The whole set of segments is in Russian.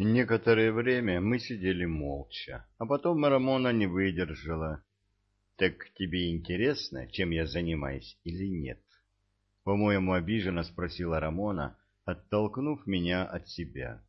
Некоторое время мы сидели молча, а потом Рамона не выдержала. «Так тебе интересно, чем я занимаюсь или нет?» По-моему, обиженно спросила Рамона, оттолкнув меня от себя.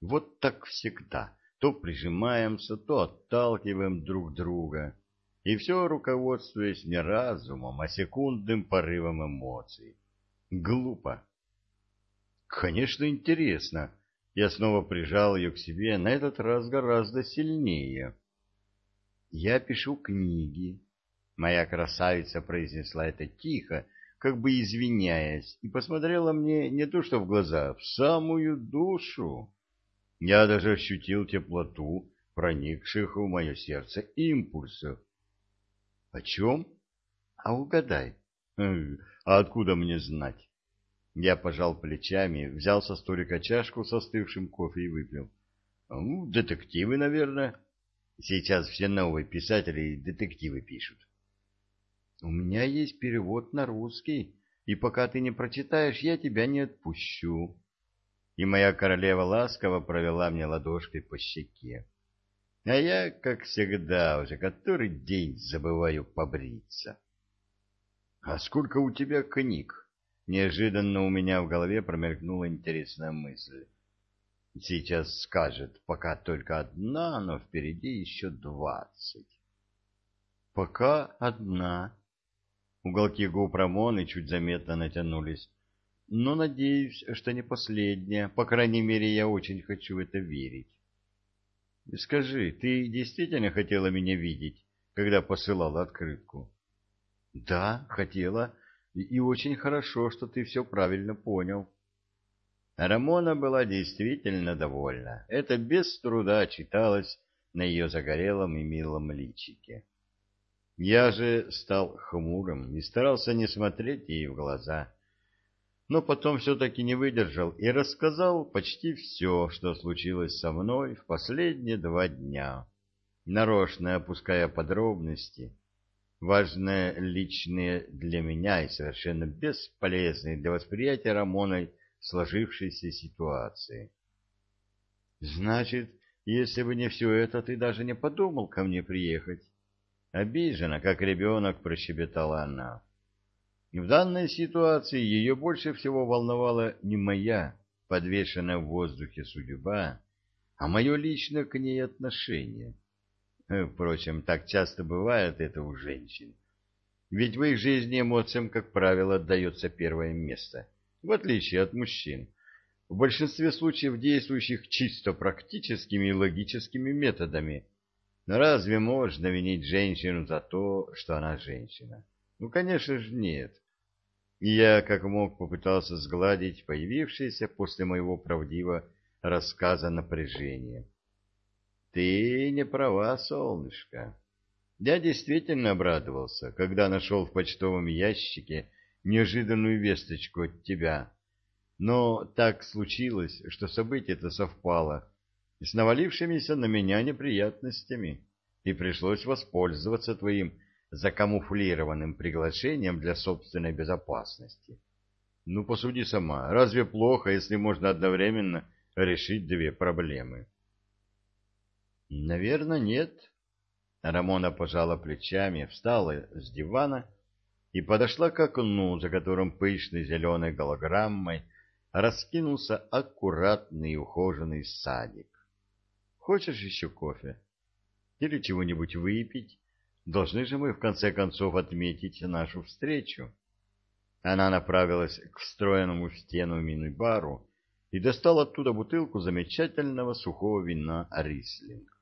«Вот так всегда. То прижимаемся, то отталкиваем друг друга. И все руководствуясь не разумом, а секундным порывом эмоций. Глупо». «Конечно, интересно». Я снова прижал ее к себе, на этот раз гораздо сильнее. «Я пишу книги», — моя красавица произнесла это тихо, как бы извиняясь, и посмотрела мне не то что в глаза, в самую душу. Я даже ощутил теплоту, проникших в мое сердце импульсов. — О чем? — А угадай. — А откуда мне знать? Я пожал плечами, взял со столика чашку со остывшим кофе и выпил. Ну, детективы, наверное. Сейчас все новые писатели детективы пишут. У меня есть перевод на русский, и пока ты не прочитаешь, я тебя не отпущу. И моя королева ласково провела мне ладошкой по щеке. А я, как всегда, уже который день забываю побриться. — А сколько у тебя книг? Неожиданно у меня в голове промелькнула интересная мысль. Сейчас скажет, пока только одна, но впереди еще двадцать. Пока одна. Уголки губ Рамоны чуть заметно натянулись. Но надеюсь, что не последняя. По крайней мере, я очень хочу это верить. Скажи, ты действительно хотела меня видеть, когда посылала открытку? Да, хотела. И очень хорошо, что ты все правильно понял. Рамона была действительно довольна. Это без труда читалось на ее загорелом и милом личике. Я же стал хмурым и старался не смотреть ей в глаза. Но потом все-таки не выдержал и рассказал почти все, что случилось со мной в последние два дня, нарочно опуская подробности, важные личные для меня и совершенно бесполезные для восприятия Рамоной сложившейся ситуации. «Значит, если бы не все это, ты даже не подумал ко мне приехать?» Обижена, как ребенок, прощебетала она. В данной ситуации ее больше всего волновала не моя, подвешенная в воздухе судьба, а мое личное к ней отношение. Э, впрочем, так часто бывает это у женщин. Ведь в их жизни эмоциям, как правило, отдается первое место, в отличие от мужчин, в большинстве случаев действующих чисто практическими и логическими методами. Но разве можно винить женщину за то, что она женщина? Ну, конечно же, нет. И я, как мог, попытался сгладить появившееся после моего правдивого рассказа напряжение. Ты не права, солнышко. Я действительно обрадовался, когда нашел в почтовом ящике неожиданную весточку от тебя. Но так случилось, что событие-то совпало с навалившимися на меня неприятностями, и пришлось воспользоваться твоим закамуфлированным приглашением для собственной безопасности. Ну, посуди сама, разве плохо, если можно одновременно решить две проблемы? Наверное, нет. Рамона пожала плечами, встала с дивана и подошла к окну, за которым пышной зеленой голограммой раскинулся аккуратный и ухоженный садик. Хочешь еще кофе? Или чего-нибудь выпить? Должны же мы, в конце концов, отметить нашу встречу. Она направилась к встроенному в стену мини-бару и достала оттуда бутылку замечательного сухого вина «Рислинг».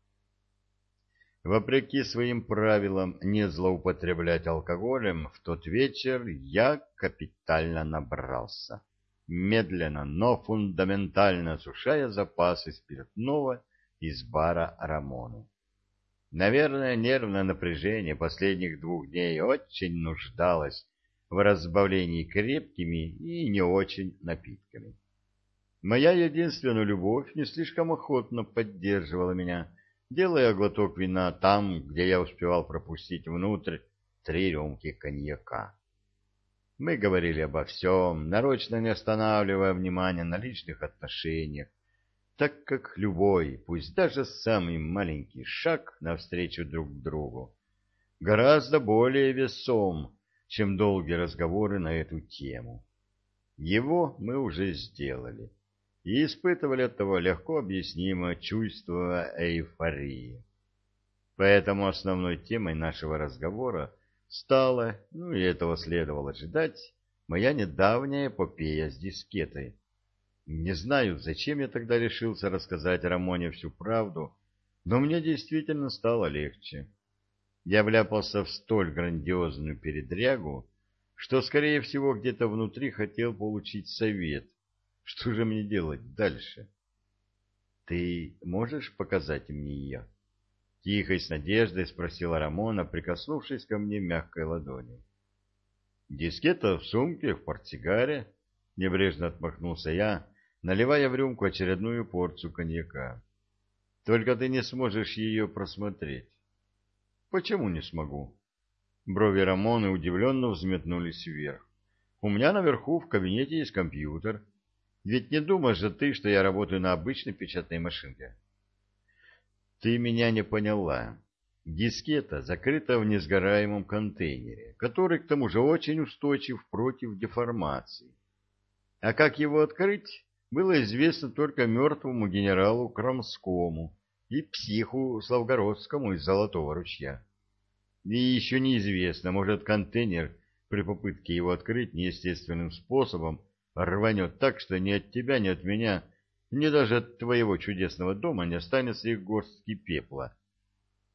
Вопреки своим правилам не злоупотреблять алкоголем, в тот вечер я капитально набрался, медленно, но фундаментально сушая запасы спиртного из бара Рамоны. Наверное, нервное напряжение последних двух дней очень нуждалось в разбавлении крепкими и не очень напитками. Моя единственная любовь не слишком охотно поддерживала меня, делая глоток вина там, где я успевал пропустить внутрь три рюмки коньяка. Мы говорили обо всем, нарочно не останавливая внимания на личных отношениях, так как любой, пусть даже самый маленький шаг навстречу друг другу, гораздо более весом, чем долгие разговоры на эту тему. Его мы уже сделали и испытывали от того легко объяснимое чувство эйфории. Поэтому основной темой нашего разговора стала, ну и этого следовало ожидать, моя недавняя эпопея с дискетой. Не знаю, зачем я тогда решился рассказать Рамоне всю правду, но мне действительно стало легче. Я вляпался в столь грандиозную передрягу, что, скорее всего, где-то внутри хотел получить совет. Что же мне делать дальше? Ты можешь показать мне ее? Тихо и с надеждой спросила Рамона, прикоснувшись ко мне мягкой ладонью. Дискета в сумке, в портсигаре, небрежно отмахнулся я, наливая в рюмку очередную порцию коньяка. Только ты не сможешь ее просмотреть. Почему не смогу? Брови Рамоны удивленно взметнулись вверх. У меня наверху в кабинете есть компьютер. Ведь не думаешь же ты, что я работаю на обычной печатной машинке? Ты меня не поняла. Дискета закрыта в несгораемом контейнере, который, к тому же, очень устойчив против деформации. А как его открыть, было известно только мертвому генералу Крамскому, и психу Славгородскому из Золотого ручья. И еще неизвестно, может, контейнер при попытке его открыть неестественным способом рванет так, что ни от тебя, ни от меня, ни даже от твоего чудесного дома не останется и горстки пепла.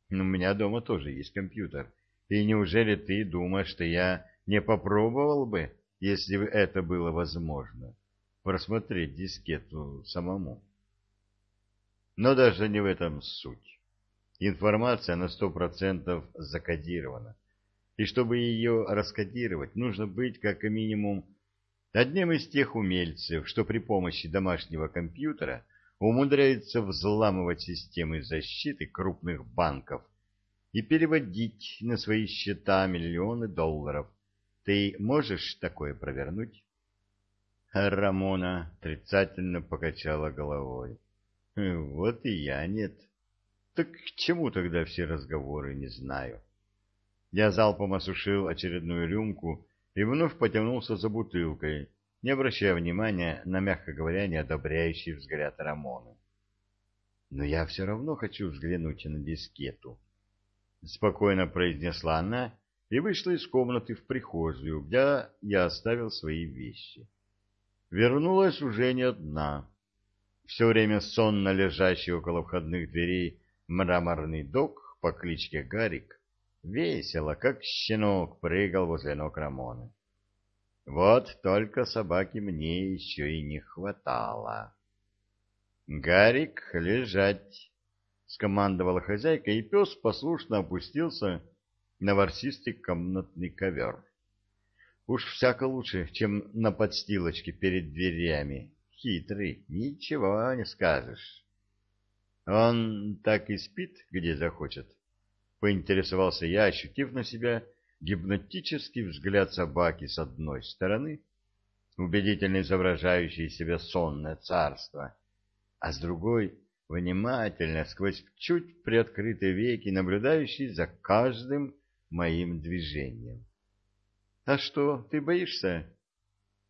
У меня дома тоже есть компьютер. И неужели ты думаешь, что я не попробовал бы, если бы это было возможно, просмотреть дискету самому? Но даже не в этом суть. Информация на сто процентов закодирована. И чтобы ее раскодировать, нужно быть как минимум одним из тех умельцев, что при помощи домашнего компьютера умудряются взламывать системы защиты крупных банков и переводить на свои счета миллионы долларов. Ты можешь такое провернуть? Рамона отрицательно покачала головой. Вот и я нет. Так к чему тогда все разговоры, не знаю. Я залпом осушил очередную рюмку и вновь потянулся за бутылкой, не обращая внимания на, мягко говоря, неодобряющий взгляд Рамоны. Но я все равно хочу взглянуть на дискету. Спокойно произнесла она и вышла из комнаты в прихожую, где я оставил свои вещи. Вернулась уже не одна все время сонно лежащий около входных дверей мраморный док по кличке Гарик весело, как щенок, прыгал возле ног Рамоны. Вот только собаки мне еще и не хватало. «Гарик, лежать!» — скомандовала хозяйка, и пес послушно опустился на ворсистый комнатный ковер. Уж всяко лучше, чем на подстилочке перед дверями, хитрый, ничего не скажешь. Он так и спит, где захочет. Поинтересовался я, ощутив на себя гипнотический взгляд собаки с одной стороны, убедительно изображающий себя сонное царство, а с другой — внимательно, сквозь чуть приоткрытые веки, наблюдающий за каждым моим движением. — А что, ты боишься?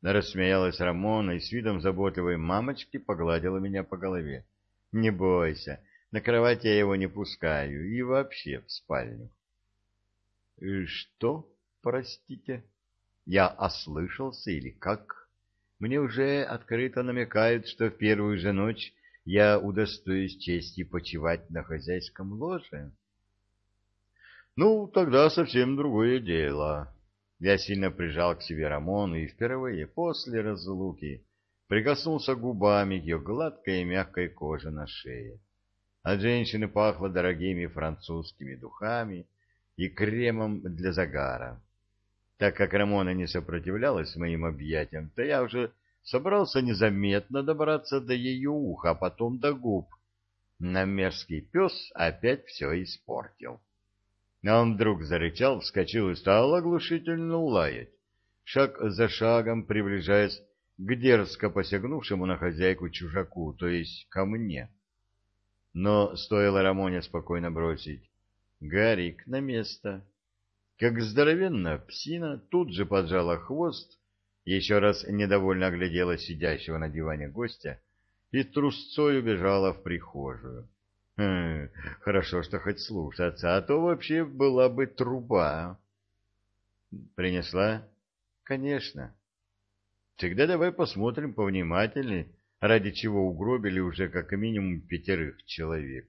Рассмеялась Рамона и с видом заботливой мамочки погладила меня по голове. «Не бойся, на кровать я его не пускаю и вообще в спальню». «И что, простите? Я ослышался или как? Мне уже открыто намекают, что в первую же ночь я удостоюсь чести почивать на хозяйском ложе». «Ну, тогда совсем другое дело», я сильно прижал к себе Рамону и впервые после разлуки прикоснулся губами к ее гладкой и мягкой коже на шее. От женщины пахло дорогими французскими духами и кремом для загара. Так как Рамона не сопротивлялась моим объятиям, то я уже собрался незаметно добраться до ее уха, а потом до губ. Но мерзкий пес опять все испортил. А он вдруг зарычал, вскочил и стал оглушительно лаять, шаг за шагом приближаясь к дерзко посягнувшему на хозяйку чужаку, то есть ко мне. Но стоило Рамоне спокойно бросить «Гарик, на место!» Как здоровенная псина тут же поджала хвост, еще раз недовольно оглядела сидящего на диване гостя и трусцой убежала в прихожую. Хм, хорошо, что хоть слушаться, а то вообще была бы труба. Принесла? Конечно. Тогда давай посмотрим повнимательнее, ради чего угробили уже как минимум пятерых человек.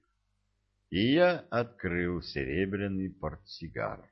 И я открыл серебряный портсигар.